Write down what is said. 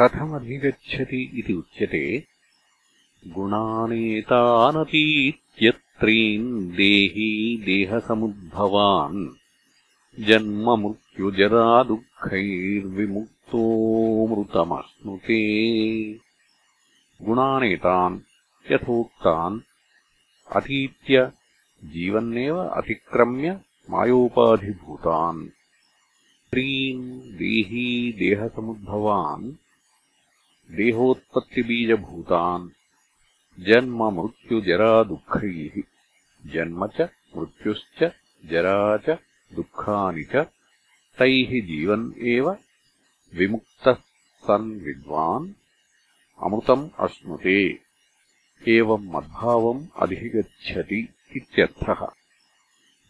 कथमधिगच्छति इति उच्यते। गुणानेतानतीत्यत्रीन् देही देहसमुद्भवान्। जन्ममृत्युजरादुःखैर्विमुक्तोऽमृतमश्नुते गुणानेतान् यथोक्तान् अतीत्य जीवन्नेव अतिक्रम्य मायोपाधिभूतान्। त्रीन् देही देहसमुद्भवान् देहोत्पत्तिबीजभूतान्। जन्ममृत्युजरादुःखैः जन्म च मृत्युश्च जरा च दुःखानि च। तैः जीवन् एव विमुक्तः सन् विद्वान्। अमृतम् अश्नुते। एवम् मद्भावम् अधिगच्छति इत्यर्थः